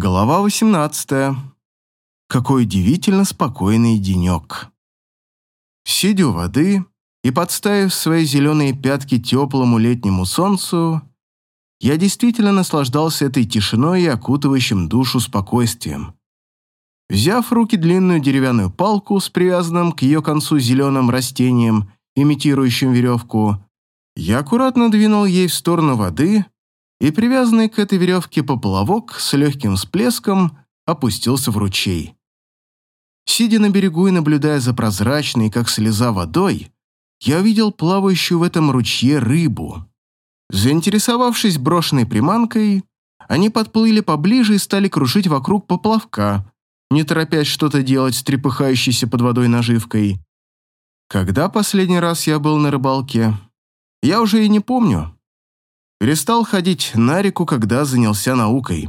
Глава 18. Какой удивительно спокойный денек. Сидя у воды и подставив свои зеленые пятки теплому летнему солнцу, я действительно наслаждался этой тишиной и окутывающим душу спокойствием. Взяв в руки длинную деревянную палку с привязанным к ее концу зеленым растением, имитирующим веревку, я аккуратно двинул ей в сторону воды – и привязанный к этой веревке поплавок с легким всплеском опустился в ручей. Сидя на берегу и наблюдая за прозрачной, как слеза, водой, я увидел плавающую в этом ручье рыбу. Заинтересовавшись брошенной приманкой, они подплыли поближе и стали кружить вокруг поплавка, не торопясь что-то делать с трепыхающейся под водой наживкой. Когда последний раз я был на рыбалке, я уже и не помню. Перестал ходить на реку, когда занялся наукой.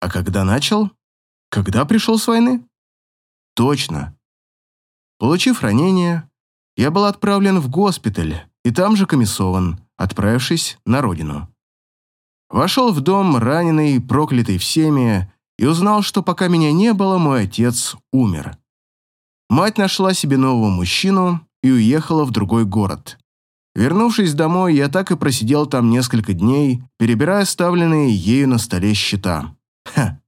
А когда начал? Когда пришел с войны? Точно. Получив ранение, я был отправлен в госпиталь и там же комиссован, отправившись на родину. Вошел в дом, раненый, проклятый всеми, и узнал, что пока меня не было, мой отец умер. Мать нашла себе нового мужчину и уехала в другой город. Вернувшись домой, я так и просидел там несколько дней, перебирая оставленные ею на столе счета. Ха.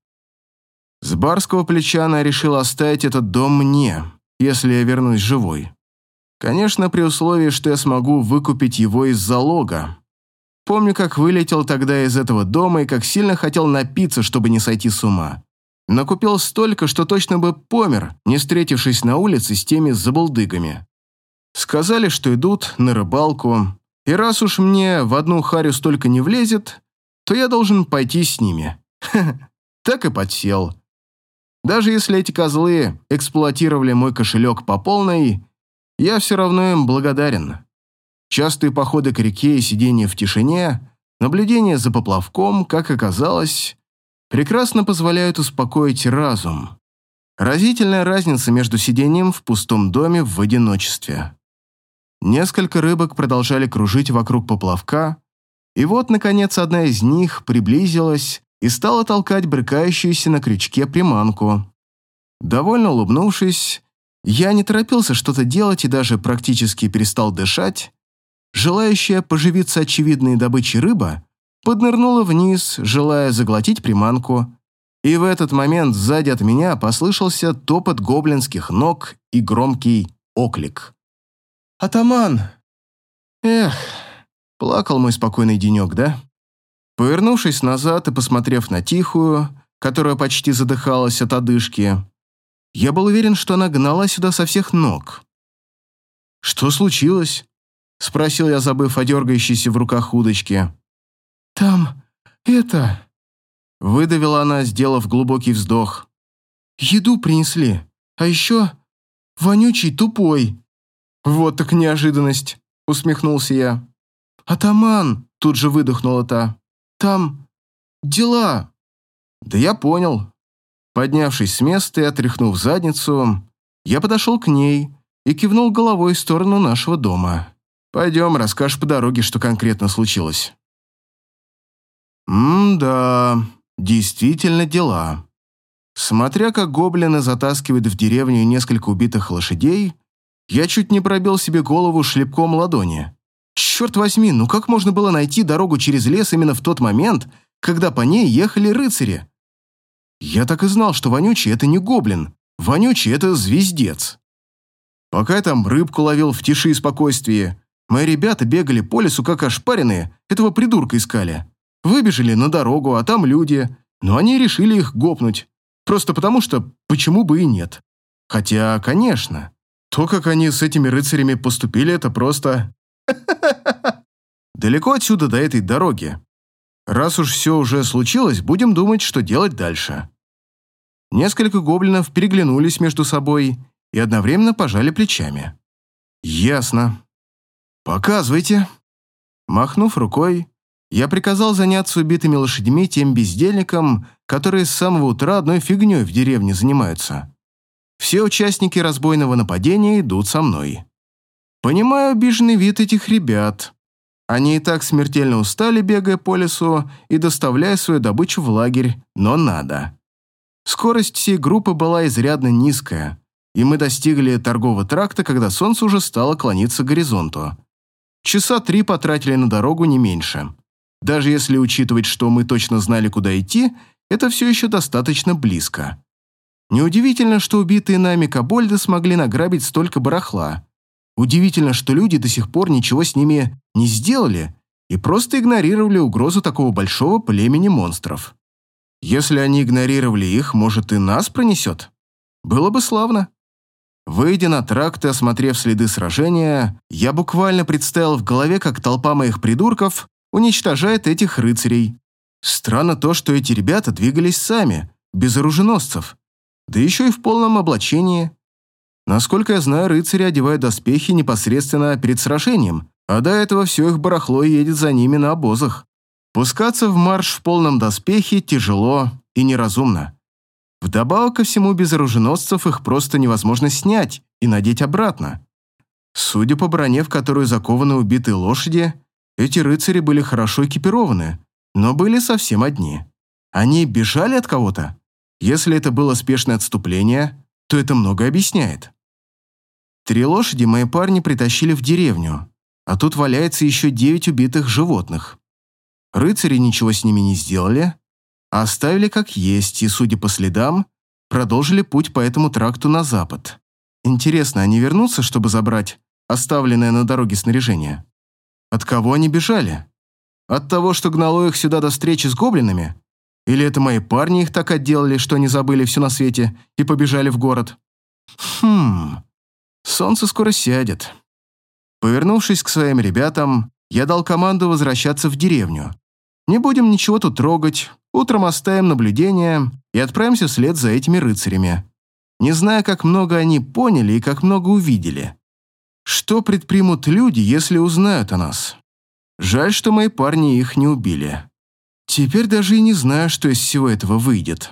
С барского плеча она решила оставить этот дом мне, если я вернусь живой. Конечно, при условии, что я смогу выкупить его из залога. Помню, как вылетел тогда из этого дома и как сильно хотел напиться, чтобы не сойти с ума. Накупил столько, что точно бы помер, не встретившись на улице с теми забулдыгами. Сказали, что идут на рыбалку, и раз уж мне в одну харю столько не влезет, то я должен пойти с ними. так и подсел. Даже если эти козлы эксплуатировали мой кошелек по полной, я все равно им благодарен. Частые походы к реке и сидение в тишине, наблюдение за поплавком, как оказалось, прекрасно позволяют успокоить разум. Разительная разница между сидением в пустом доме в одиночестве. Несколько рыбок продолжали кружить вокруг поплавка, и вот, наконец, одна из них приблизилась и стала толкать брыкающуюся на крючке приманку. Довольно улыбнувшись, я не торопился что-то делать и даже практически перестал дышать. Желающая поживиться очевидной добычей рыба поднырнула вниз, желая заглотить приманку, и в этот момент сзади от меня послышался топот гоблинских ног и громкий оклик. «Атаман!» Эх, плакал мой спокойный денек, да? Повернувшись назад и посмотрев на Тихую, которая почти задыхалась от одышки, я был уверен, что она гнала сюда со всех ног. «Что случилось?» — спросил я, забыв о дергающейся в руках удочке. «Там это...» — выдавила она, сделав глубокий вздох. «Еду принесли, а еще вонючий тупой». «Вот так неожиданность», — усмехнулся я. «Атаман!» — тут же выдохнула та. «Там дела». «Да я понял». Поднявшись с места и отряхнув задницу, я подошел к ней и кивнул головой в сторону нашего дома. «Пойдем, расскажешь по дороге, что конкретно случилось». «М-да, действительно дела». Смотря как гоблины затаскивают в деревню несколько убитых лошадей, я чуть не пробил себе голову шлепком ладони. Черт возьми, ну как можно было найти дорогу через лес именно в тот момент, когда по ней ехали рыцари? Я так и знал, что Вонючий — это не гоблин. Вонючий — это звездец. Пока я там рыбку ловил в тиши и спокойствии, мои ребята бегали по лесу как ошпаренные, этого придурка искали. Выбежали на дорогу, а там люди, но они решили их гопнуть. Просто потому что почему бы и нет. Хотя, конечно, то, как они с этими рыцарями поступили, это просто... Далеко отсюда до этой дороги. Раз уж все уже случилось, будем думать, что делать дальше. Несколько гоблинов переглянулись между собой и одновременно пожали плечами. «Ясно. Показывайте». Махнув рукой, я приказал заняться убитыми лошадьми тем бездельникам, которые с самого утра одной фигней в деревне занимаются. Все участники разбойного нападения идут со мной. Понимаю обиженный вид этих ребят. Они и так смертельно устали, бегая по лесу и доставляя свою добычу в лагерь, но надо. Скорость всей группы была изрядно низкая, и мы достигли торгового тракта, когда солнце уже стало клониться к горизонту. Часа три потратили на дорогу не меньше. Даже если учитывать, что мы точно знали, куда идти, это все еще достаточно близко. Неудивительно, что убитые нами кобольды смогли награбить столько барахла. Удивительно, что люди до сих пор ничего с ними не сделали и просто игнорировали угрозу такого большого племени монстров. Если они игнорировали их, может и нас пронесет? Было бы славно. Выйдя на тракт и осмотрев следы сражения, я буквально представил в голове, как толпа моих придурков уничтожает этих рыцарей. Странно то, что эти ребята двигались сами, без оруженосцев, да еще и в полном облачении. Насколько я знаю, рыцари одевают доспехи непосредственно перед сражением, а до этого все их барахло едет за ними на обозах. Пускаться в марш в полном доспехе тяжело и неразумно. Вдобавок ко всему, без оруженосцев их просто невозможно снять и надеть обратно. Судя по броне, в которую закованы убитые лошади, эти рыцари были хорошо экипированы, но были совсем одни. Они бежали от кого-то? Если это было спешное отступление, то это много объясняет. Три лошади мои парни притащили в деревню, а тут валяется еще девять убитых животных. Рыцари ничего с ними не сделали, а оставили как есть и, судя по следам, продолжили путь по этому тракту на запад. Интересно, они вернутся, чтобы забрать оставленное на дороге снаряжение? От кого они бежали? От того, что гнало их сюда до встречи с гоблинами? Или это мои парни их так отделали, что они забыли все на свете и побежали в город? Хм, солнце скоро сядет. Повернувшись к своим ребятам, я дал команду возвращаться в деревню. Не будем ничего тут трогать, утром оставим наблюдение и отправимся вслед за этими рыцарями. Не зная, как много они поняли и как много увидели. Что предпримут люди, если узнают о нас? Жаль, что мои парни их не убили. Теперь даже и не знаю, что из всего этого выйдет.